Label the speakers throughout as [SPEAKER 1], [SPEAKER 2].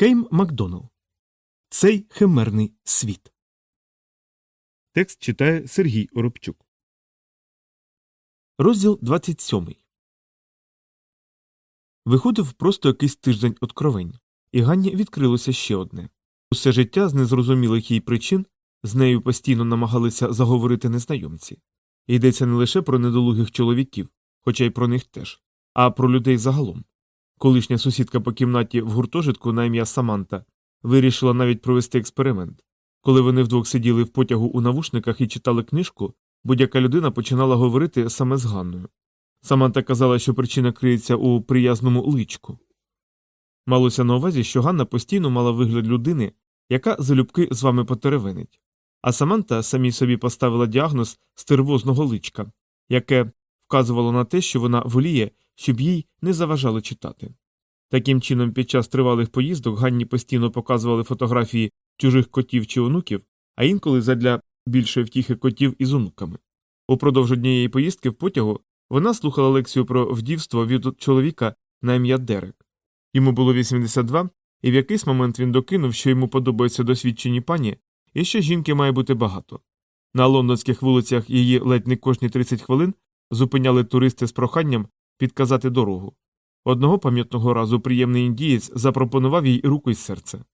[SPEAKER 1] Кейм Макдоналл. Цей химерний світ.
[SPEAKER 2] Текст читає Сергій Оробчук.
[SPEAKER 1] Розділ 27. Виходив просто якийсь тиждень откровень, і Ганні відкрилося ще одне. Усе життя з незрозумілих їй причин з нею постійно намагалися заговорити незнайомці. Йдеться не лише про недолугих чоловіків, хоча й про них теж, а про людей загалом. Колишня сусідка по кімнаті в гуртожитку на ім'я Саманта вирішила навіть провести експеримент. Коли вони вдвох сиділи в потягу у навушниках і читали книжку, будь-яка людина починала говорити саме з Ганною. Саманта казала, що причина криється у приязному личку. Малося на увазі, що Ганна постійно мала вигляд людини, яка залюбки з вами потеревинить. А Саманта самій собі поставила діагноз стервозного личка, яке вказувало на те, що вона воліє, щоб їй не заважали читати. Таким чином, під час тривалих поїздок Ганні постійно показували фотографії чужих котів чи онуків, а інколи задля більшої втіхи котів із онуками. Упродовж однієї поїздки в потягу вона слухала лекцію про вдівство від чоловіка на ім'я Дерек. Йому було 82, і в якийсь момент він докинув, що йому подобаються досвідчені пані, і що жінки має бути багато. На лондонських вулицях її ледь не кожні 30 хвилин зупиняли туристи з проханням підказати дорогу. Одного пам'ятного разу приємний індієць запропонував їй руку й серце.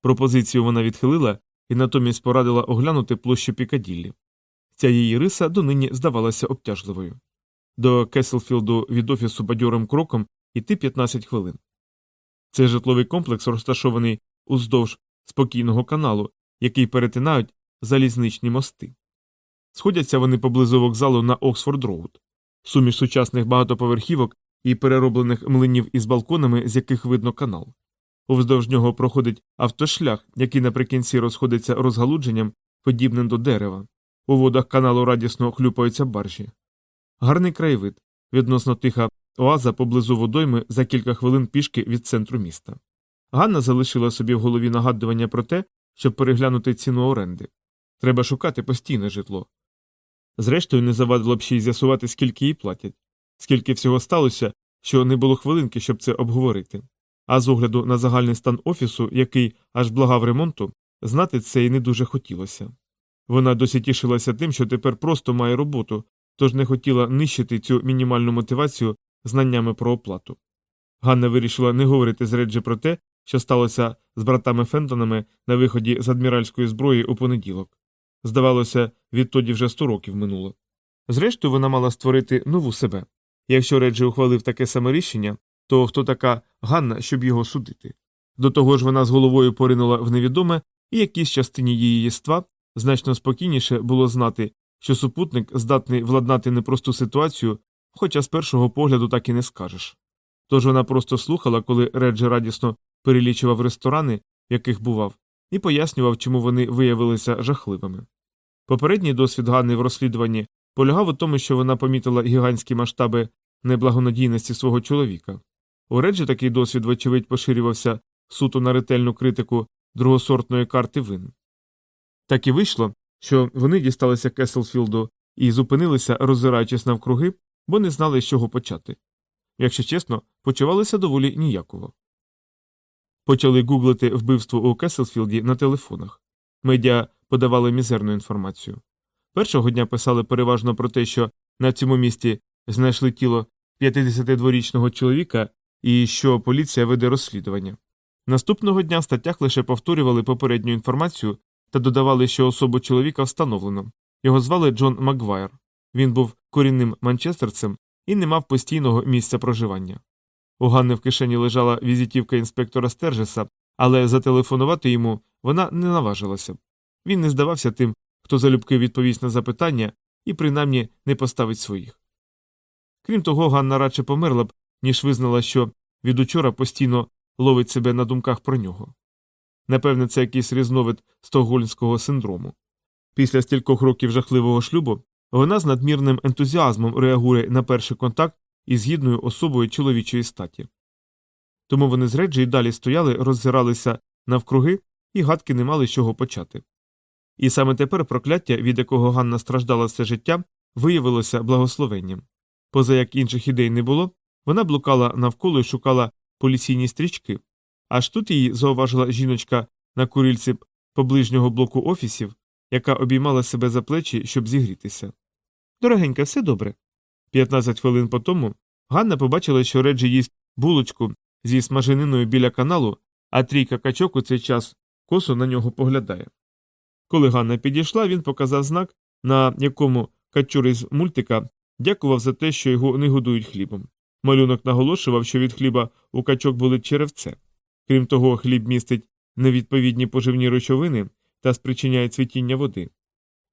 [SPEAKER 1] Пропозицію вона відхилила і натомість порадила оглянути площу Пікаділлі. Ця її риса донині здавалася обтяжливою. До Кеселфілду від офісу бадьорим кроком іти 15 хвилин. Цей житловий комплекс розташований уздовж спокійного каналу, який перетинають залізничні мости. Сходяться вони поблизу вокзалу на Оксфорд Роуд. Суміш сучасних багатоповерхівок і перероблених млинів із балконами, з яких видно канал. Уздовж нього проходить автошлях, який наприкінці розходиться розгалуженням, подібним до дерева. У водах каналу радісно хлюпаються баржі. Гарний краєвид, відносно тиха оаза поблизу водойми за кілька хвилин пішки від центру міста. Ганна залишила собі в голові нагадування про те, щоб переглянути ціну оренди. Треба шукати постійне житло. Зрештою, не завадило б ще й з'ясувати, скільки їй платять, скільки всього сталося, що не було хвилинки, щоб це обговорити. А з огляду на загальний стан офісу, який аж благав ремонту, знати це й не дуже хотілося. Вона досі тішилася тим, що тепер просто має роботу, тож не хотіла нищити цю мінімальну мотивацію знаннями про оплату. Ганна вирішила не говорити з Реджі про те, що сталося з братами Фентонами на виході з адміральської зброї у понеділок. Здавалося, відтоді вже сто років минуло. Зрештою, вона мала створити нову себе. Якщо Реджі ухвалив таке саме рішення, то хто така Ганна, щоб його судити? До того ж, вона з головою поринула в невідоме, і якійсь частині її єства значно спокійніше було знати, що супутник здатний владнати непросту ситуацію, хоча з першого погляду так і не скажеш. Тож вона просто слухала, коли Реджі радісно перелічував ресторани, в яких бував, і пояснював, чому вони виявилися жахливими. Попередній досвід Ганни в розслідуванні полягав у тому, що вона помітила гігантські масштаби неблагонадійності свого чоловіка. У Реджі такий досвід, вочевидь, поширювався суто на ретельну критику другосортної карти вин. Так і вийшло, що вони дісталися Кеселфілду і зупинилися, роззираючись навкруги, бо не знали, з чого почати. Якщо чесно, почувалися доволі ніяково. Почали гуглити вбивство у Кеселфілді на телефонах. Медіа подавали мізерну інформацію. Першого дня писали переважно про те, що на цьому місці знайшли тіло 52-річного чоловіка і що поліція веде розслідування. Наступного дня в статтях лише повторювали попередню інформацію та додавали, що особу чоловіка встановлено. Його звали Джон Макгвайр. Він був корінним манчестерцем і не мав постійного місця проживання. У Ганни в кишені лежала візитівка інспектора Стержеса, але зателефонувати йому вона не наважилася. Він не здавався тим, хто залюбки відповість на запитання і принаймні не поставить своїх. Крім того, Ганна радше померла б, ніж визнала, що від учора постійно ловить себе на думках про нього. Напевне, це якийсь різновид стокгольмського синдрому. Після стількох років жахливого шлюбу вона з надмірним ентузіазмом реагує на перший контакт із гідною особою чоловічої статі. Тому вони з Реджі й далі стояли, роззиралися навкруги і гадки не мали з чого почати. І саме тепер прокляття, від якого Ганна страждала все життя, виявилося благословенням. Поза як інших ідей не було, вона блукала навколо і шукала поліційні стрічки, Аж тут її зауважила жіночка на курильці поближнього блоку офісів, яка обіймала себе за плечі, щоб зігрітися. Дорогенька, все добре. 15 хвилин по тому Ганна побачила, що Реджі їсть булочку зі смажениною біля каналу, а трійка качок у цей час косо на нього поглядає. Коли Ганна підійшла, він показав знак, на якому качур із мультика дякував за те, що його не годують хлібом. Малюнок наголошував, що від хліба у качок були черевце. Крім того, хліб містить невідповідні поживні речовини та спричиняє цвітіння води.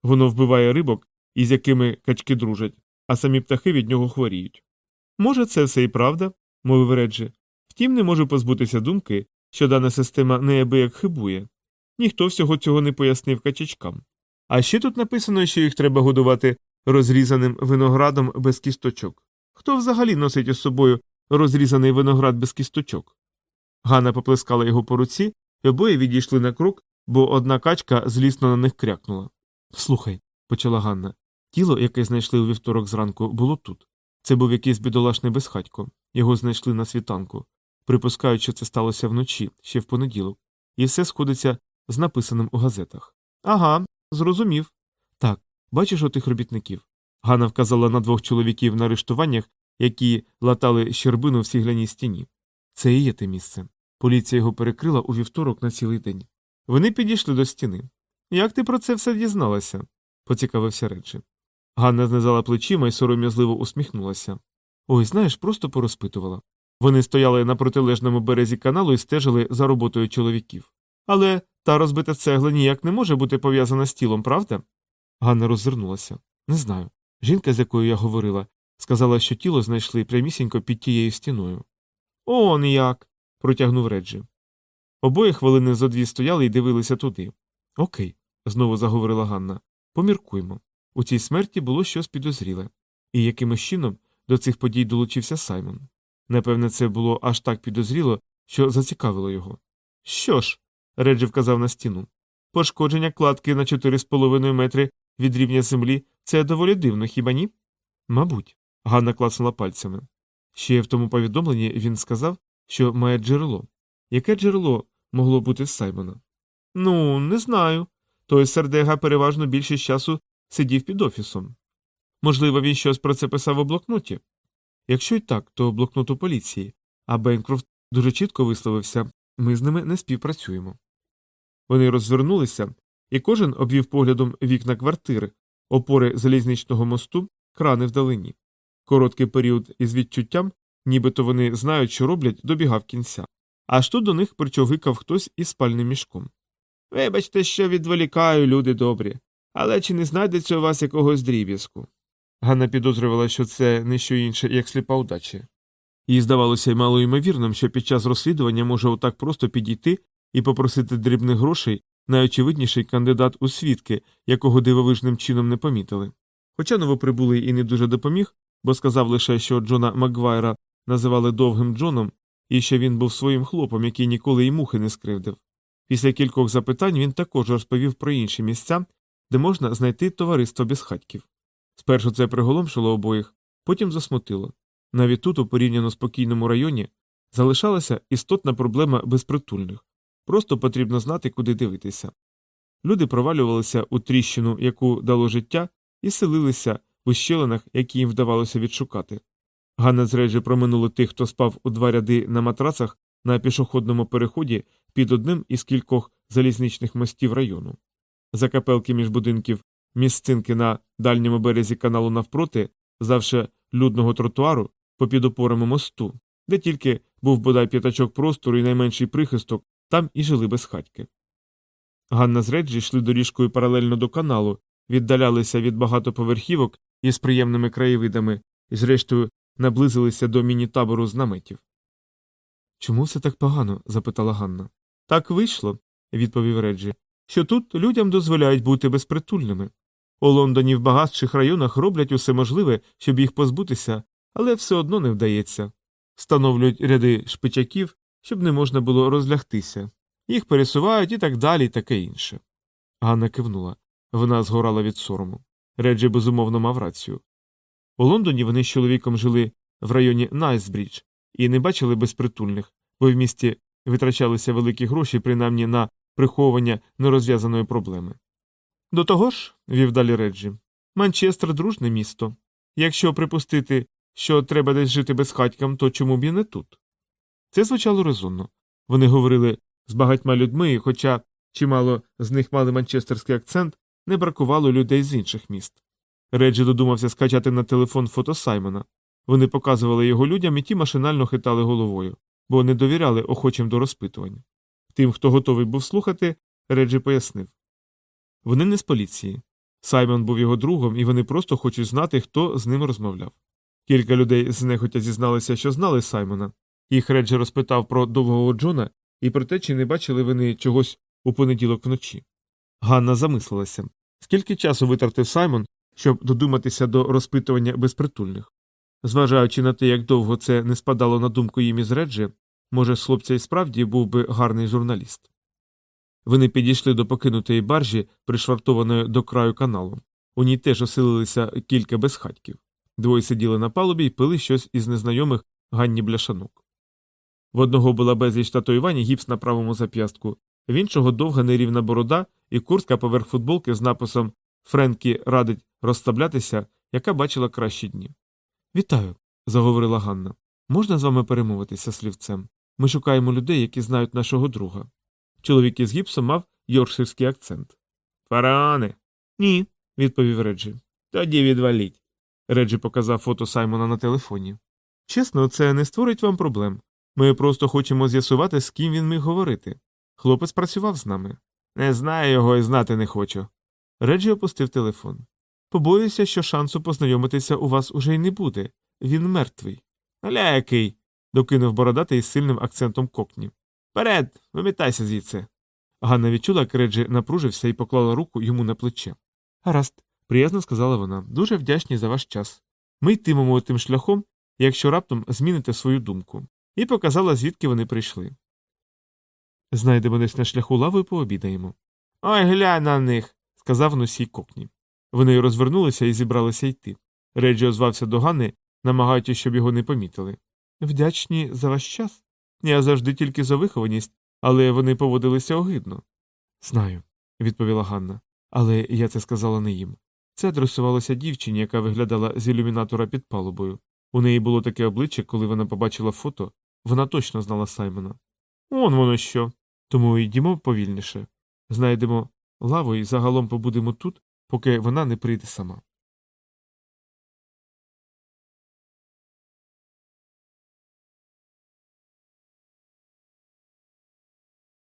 [SPEAKER 1] Воно вбиває рибок, із якими качки дружать, а самі птахи від нього хворіють. Може, це все і правда, мовив Реджі. Втім, не можу позбутися думки, що дана система неабияк хибує. Ніхто всього цього не пояснив качачкам. А ще тут написано, що їх треба годувати розрізаним виноградом без кісточок. Хто взагалі носить із собою розрізаний виноград без кісточок? Ганна поплескала його по руці, і обоє відійшли на крок, бо одна качка злісно на них крякнула. Слухай, почала Ганна. Тіло, яке знайшли у вівторок зранку, було тут. Це був якийсь бідолашний безхатько. Його знайшли на світанку. Припускають, що це сталося вночі, ще в понеділок, і все сходиться з написаним у газетах. Ага, зрозумів. Так, бачиш отих робітників. Ганна вказала на двох чоловіків на арештуваннях, які латали щербину в сігляній стіні. Це і є те місце. Поліція його перекрила у вівторок на цілий день. Вони підійшли до стіни. Як ти про це все дізналася? поцікавився Реджі. Ганна знизала плечима і сором'язливо усміхнулася. Ой, знаєш, просто порозпитувала. Вони стояли на протилежному березі каналу і стежили за роботою чоловіків. Але та розбита цегла ніяк не може бути пов'язана з тілом, правда? Ганна роззирнулася. Не знаю. Жінка, з якою я говорила, сказала, що тіло знайшли прямісінько під тією стіною. Он як. протягнув Реджі. Обоє хвилини зо дві стояли і дивилися туди. Окей, знову заговорила Ганна. Поміркуймо. У цій смерті було щось підозріле, і якимось чином до цих подій долучився Саймон. Напевне, це було аж так підозріло, що зацікавило його. Що ж, Реджі вказав на стіну. Пошкодження кладки на 4,5 метри від рівня землі це доволі дивно, хіба ні? Мабуть, Ганна клацнула пальцями. Ще в тому повідомленні він сказав, що має джерело. Яке джерело могло бути з Саймона? Ну, не знаю. Той сердега переважно більшість часу сидів під офісом. Можливо, він щось про це писав у блокноті. Якщо й так, то блокнот у поліції, а Бенкрофт дуже чітко висловився ми з ними не співпрацюємо. Вони розвернулися, і кожен обвів поглядом вікна квартири, опори залізничного мосту, крани вдалині. Короткий період із відчуттям, нібито вони знають, що роблять, добігав кінця. Аж тут до них причогикав хтось із спальним мішком. Вибачте, що відволікаю, люди добрі, але чи не знайдеться у вас якогось дріб'язку? Ганна підозрювала, що це не що інше, як сліпа удачі. Їй здавалося й малоймовірним, що під час розслідування може отак просто підійти і попросити дрібних грошей найочевидніший кандидат у свідки, якого дивовижним чином не помітили. Хоча новоприбулий і не дуже допоміг, бо сказав лише, що Джона Макгвайра називали довгим Джоном, і що він був своїм хлопом, який ніколи й мухи не скривдив. Після кількох запитань він також розповів про інші місця, де можна знайти товариство безхатьків. Спершу це приголомшило обоїх, потім засмутило. Навіть тут, у порівняно спокійному районі, залишалася істотна проблема безпритульних. Просто потрібно знати, куди дивитися. Люди провалювалися у тріщину, яку дало життя, і селилися в ущелинах, які їм вдавалося відшукати. Ганна з Реджі тих, хто спав у два ряди на матрацах на пішохідному переході під одним із кількох залізничних мостів району. Закапелки між будинків місцинки на дальньому березі каналу навпроти, завше людного тротуару, попід опорами мосту, де тільки був бодай п'ятачок простору і найменший прихисток, там і жили безхатьки. Ганна з Реджі йшли доріжкою паралельно до каналу, віддалялися від багатоповерхівок із приємними краєвидами і, зрештою, наблизилися до міні-табору з наметів. Чому все так погано? запитала Ганна. Так вийшло, відповів Реджі, що тут людям дозволяють бути безпритульними. У Лондоні в багатших районах роблять усе можливе, щоб їх позбутися, але все одно не вдається. Встановлюють ряди шпичаків, щоб не можна було розлягтися. Їх пересувають і так далі, і таке інше. Ганна кивнула. Вона згорала від сорому. Реджі безумовно мав рацію. У Лондоні вони з чоловіком жили в районі Найтсбрідж і не бачили безпритульних, бо в місті витрачалися великі гроші, принаймні на приховування нерозв'язаної проблеми. До того ж, вів далі Реджі, Манчестер дружне місто. Якщо припустити, що треба десь жити безхатькам, то чому б і не тут? Це звучало резонно. Вони говорили з багатьма людьми, і хоча чимало з них мали манчестерський акцент, не бракувало людей з інших міст. Реджі додумався скачати на телефон фото Саймона. Вони показували його людям, і ті машинально хитали головою, бо не довіряли охочим до розпитувань. Тим, хто готовий був слухати, Реджі пояснив вони не з поліції. Саймон був його другом, і вони просто хочуть знати, хто з ним розмовляв. Кілька людей знехотя зізналися, що знали Саймона. Їх Реджі розпитав про довгого Джона і про те, чи не бачили вони чогось у понеділок вночі. Ганна замислилася скільки часу витратив Саймон, щоб додуматися до розпитування безпритульних. Зважаючи на те, як довго це не спадало на думку їм із Реджі, може, з хлопця і справді був би гарний журналіст. Вони підійшли до покинутої баржі, пришвартованої до краю каналу. У ній теж оселилися кілька безхатьків. Двоє сиділи на палубі і пили щось із незнайомих Ганні бляшанок. В одного була безліч татуювань гіпс на правому зап'ястку, в іншого довга нерівна борода і куртка поверх футболки з написом Френкі радить розслаблятися, яка бачила кращі дні. Вітаю, заговорила Ганна. Можна з вами перемовитися слівцем? Ми шукаємо людей, які знають нашого друга. Чоловік із гіпсом мав йоркширський акцент. Фараони. Ні, відповів Реджі. Тоді відваліть. Реджі показав фото Саймона на телефоні. Чесно, це не створить вам проблем. Ми просто хочемо з'ясувати, з ким він міг говорити. Хлопець працював з нами. Не знаю його і знати не хочу. Реджі опустив телефон. Побоюся, що шансу познайомитися у вас уже й не буде. Він мертвий. Аля який. Докинув бородатий із сильним акцентом кокні. Вперед, вимітайся звідси. Ганна відчула, як Реджі напружився і поклала руку йому на плече. Гаразд, приязно сказала вона, дуже вдячні за ваш час. Ми йтимемо тим шляхом, якщо раптом зміните свою думку, і показала, звідки вони прийшли. Знайдемо десь на шляху лаву і пообідаємо. Ой, глянь на них, сказав носій кокні. Вони розвернулися і зібралися йти. Реджі озвався до Ганни, намагаючись, щоб його не помітили. Вдячні за ваш час. Я завжди тільки за вихованість, але вони поводилися огидно. Знаю, відповіла Ганна, але я це сказала не їм. Це адресувалося дівчині, яка виглядала з ілюмінатора під палубою. У неї було таке обличчя, коли вона побачила фото, вона точно знала Саймона. Он воно що. Тому йдімо повільніше. Знайдемо лаву і загалом побудемо тут, поки вона не прийде сама.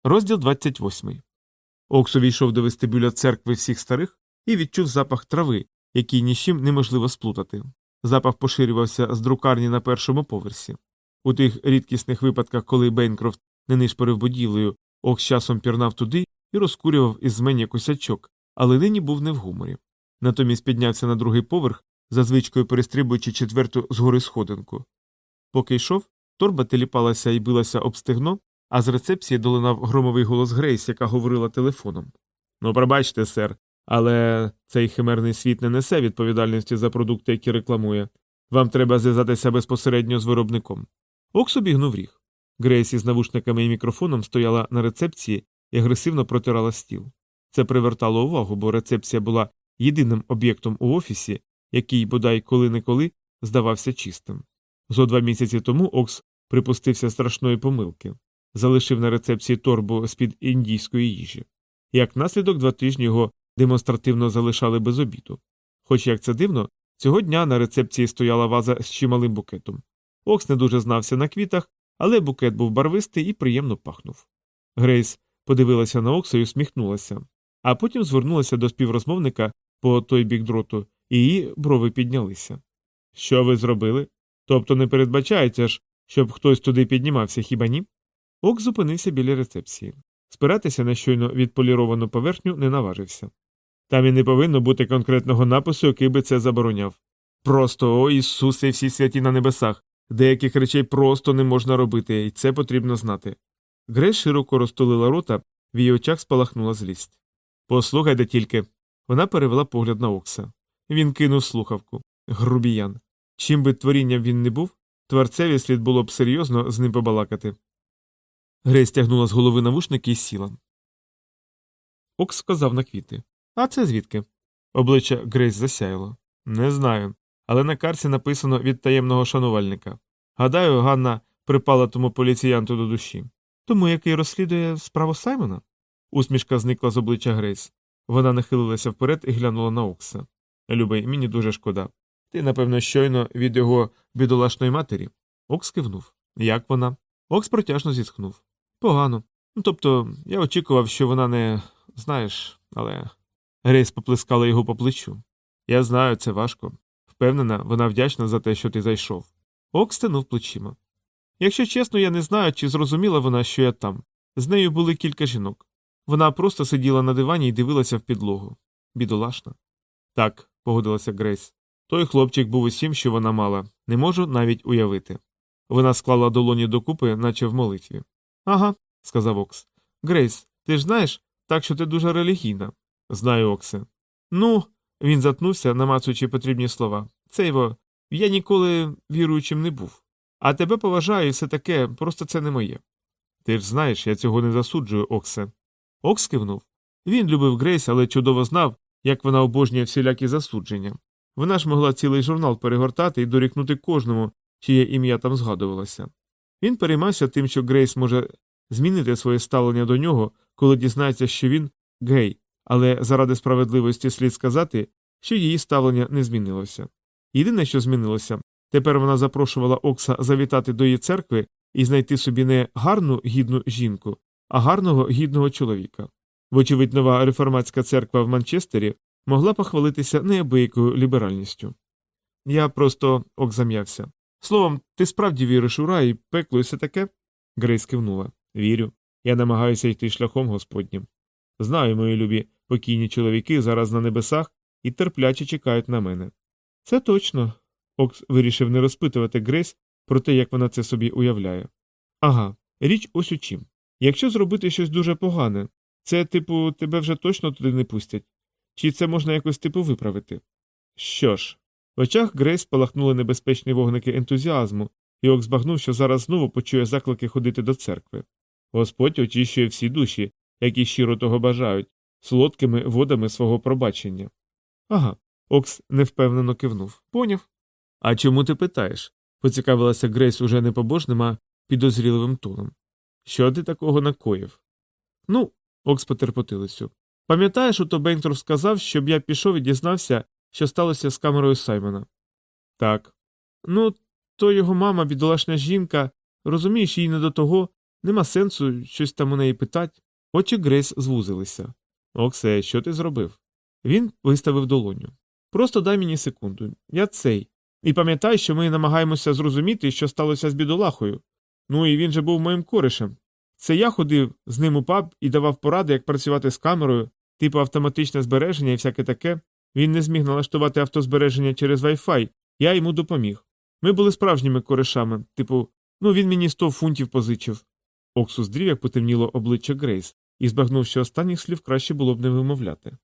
[SPEAKER 1] Розділ 28. Окс увійшов до вестибюля церкви всіх старих і відчув запах трави, який нічим неможливо сплутати. Запах поширювався з друкарні на першому поверсі. У тих рідкісних випадках, коли Бейнкрофт не нишпорив будівлею, Окс часом пірнав туди і розкурював із зменя косячок, але нині був не в гуморі. Натомість піднявся на другий поверх, за звичкою перестрибуючи четверту згори сходинку. Поки йшов, торба теліпалася і билася об стегно, а з рецепції долинав громовий голос Грейс, яка говорила телефоном. Ну, пробачте, сер, але цей химерний світ не несе відповідальності за продукти, які рекламує. Вам треба зв'язатися безпосередньо з виробником. Окс обігнув ріг. Грейс із навушниками і мікрофоном стояла на рецепції і агресивно протирала стіл. Це привертало увагу, бо рецепція була єдиним об'єктом у офісі, який, бодай коли неколи, здавався чистим. Зо два місяці тому Окс припустився страшної помилки залишив на рецепції торбу з під індійської їжі. Як наслідок, два тижні його демонстративно залишали без обіду. Хоч як це дивно, цього дня на рецепції стояла ваза з чималим букетом. Окс не дуже знався на квітах, але букет був барвистий і приємно пахнув. Грейс подивилася на Окса і усміхнулася, а потім звернулася до співрозмовника по той бік дроту, і її брови піднялися. Що ви зробили? Тобто не передбачається ж, щоб хтось туди піднімався, хіба ні? Ок зупинився біля рецепції. Спиратися на щойно відполіровану поверхню не наважився. Там і не повинно бути конкретного напису, який би це забороняв. Просто, о Ісусе, всі святі на небесах. Деяких речей просто не можна робити, і це потрібно знати. Греш широко розтулила рота, в її очах спалахнула злість. Послухайте тільки. Вона перевела погляд на Окса. Він кинув слухавку. Грубіян. Чим би творінням він не був, творцеві слід було б серйозно з ним побалакати. Грейс тягнула з голови навушники і сіла. Окс сказав на квіти. А це звідки? Обличчя Грейс засяяло. Не знаю. Але на карці написано від таємного шанувальника. Гадаю, Ганна припала тому поліціянту до душі. Тому який розслідує справу Саймона? Усмішка зникла з обличчя Грейс. Вона нахилилася вперед і глянула на Окса. Любий, мені дуже шкода. Ти, напевно, щойно від його бідолашної матері. Окс кивнув. Як вона? Окс протяжно зітхнув. Погано. Ну, тобто, я очікував, що вона не. знаєш, але. Грейс поплескала його по плечу. Я знаю, це важко. Впевнена, вона вдячна за те, що ти зайшов. Окс стинув плечима. Якщо чесно, я не знаю, чи зрозуміла вона, що я там. З нею були кілька жінок. Вона просто сиділа на дивані і дивилася в підлогу. Бідолашна. Так, погодилася Грейс. Той хлопчик був усім, що вона мала, не можу навіть уявити. Вона склала долоні докупи, наче в молитві. Ага, сказав Окс. Грейс, ти ж знаєш, так що ти дуже релігійна. Знаю, Оксе. Ну, він затнувся, намацуючи потрібні слова. Це його, я ніколи віруючим не був. А тебе поважаю все таке, просто це не моє. Ти ж знаєш, я цього не засуджую, Оксе. Окс кивнув. Він любив Грейс, але чудово знав, як вона обожнює всілякі засудження. Вона ж могла цілий журнал перегортати і дорікнути кожному, чиє ім'я там згадувалося. Він переймався тим, що Грейс може змінити своє ставлення до нього, коли дізнається, що він гей, але заради справедливості слід сказати, що її ставлення не змінилося. Єдине, що змінилося, тепер вона запрошувала Окса завітати до її церкви і знайти собі не гарну гідну жінку, а гарного гідного чоловіка. Вочевидь, нова реформатська церква в Манчестері могла похвалитися неабиякою ліберальністю. Я просто ок зам'явся. Словом, ти справді віриш у рай, пекло і все таке? Грейс кивнула. Вірю. Я намагаюся йти шляхом Господнім. Знаю, мої любі покійні чоловіки зараз на небесах і терпляче чекають на мене. Це точно. Окс вирішив не розпитувати Грейс про те, як вона це собі уявляє. Ага, річ ось у чим. Якщо зробити щось дуже погане, це, типу, тебе вже точно туди не пустять. Чи це можна якось типу виправити? Що ж, в очах Грейс спалахнули небезпечні вогники ентузіазму, і Ок збагнув, що зараз знову почує заклики ходити до церкви. Господь очищує всі душі, які щиро того бажають, солодкими водами свого пробачення. Ага. Окс невпевнено кивнув. Поняв. А чому ти питаєш? поцікавилася Грейс уже не побожним, а підозріливим тоном. Що ти такого накоїв? Ну, Окс потерпотилися. Пам'ятаєш, ото Бенктор сказав, щоб я пішов і дізнався, що сталося з камерою Саймона? Так. Ну, то його мама, бідолашня жінка, розумієш, їй не до того, нема сенсу щось там у неї питать. Очі Грейс звузилися. Оксе, що ти зробив? Він виставив долоню. Просто дай мені секунду. Я цей. І пам'ятай, що ми намагаємося зрозуміти, що сталося з бідолахою. Ну і він же був моїм коришем. Це я ходив з ним у паб і давав поради, як працювати з камерою, типу автоматичне збереження і всяке таке. Він не зміг налаштувати автозбереження через Wi-Fi, я йому допоміг. Ми були справжніми коришами, типу, ну він мені сто фунтів позичив. Оксу здрів, як потемніло обличчя Грейс, і збагнув, що останніх слів краще було б не вимовляти.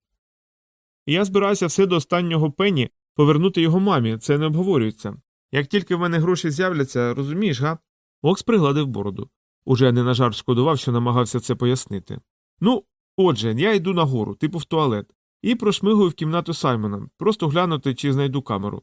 [SPEAKER 1] Я збираюся все до останнього пені повернути його мамі, це не обговорюється. Як тільки в мене гроші з'являться, розумієш, га? Окс пригладив бороду. Уже не на жарт шкодував, що намагався це пояснити. Ну, отже, я йду нагору, типу в туалет, і прошмигую в кімнату Саймона, просто глянути, чи знайду камеру.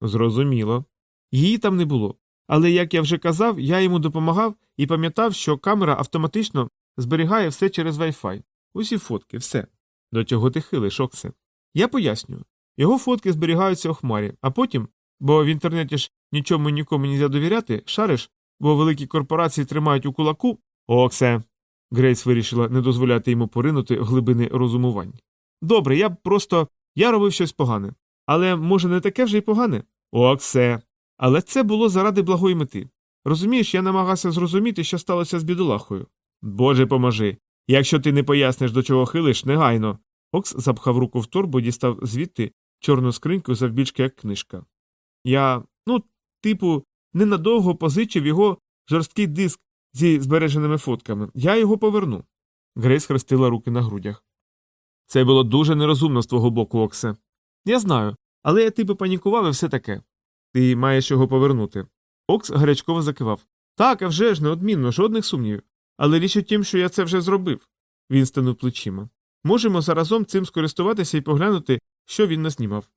[SPEAKER 1] Зрозуміло. Її там не було. Але, як я вже казав, я йому допомагав і пам'ятав, що камера автоматично зберігає все через Wi-Fi. Усі фотки, все. До чого ти хилиш, Оксе? Я пояснюю. Його фотки зберігаються у хмарі, а потім, бо в інтернеті ж нічому нікому не довіряти, шариш, бо великі корпорації тримають у кулаку. Оксе. Грейс вирішила не дозволяти йому поринути глибини розумувань. Добре, я просто. я робив щось погане. Але, може, не таке вже й погане? Оксе. Але це було заради благої мети. Розумієш, я намагався зрозуміти, що сталося з бідолахою. Боже поможи. Якщо ти не поясниш, до чого хилиш, негайно. Окс запхав руку в торбу дістав звідти чорну скриньку завбільшки як книжка. Я, ну, типу, ненадовго позичив його жорсткий диск зі збереженими фотками. Я його поверну. Грейс хрестила руки на грудях. Це було дуже нерозумно з твого боку, Оксе. Я знаю, але я типу панікував і все таке. Ти маєш його повернути. Окс гарячково закивав. Так, а вже ж неодмінно, жодних сумнівів. Але річ у тім, що я це вже зробив. Він станув плечима. Можемо заразом цим скористуватися і поглянути, що він наснімав.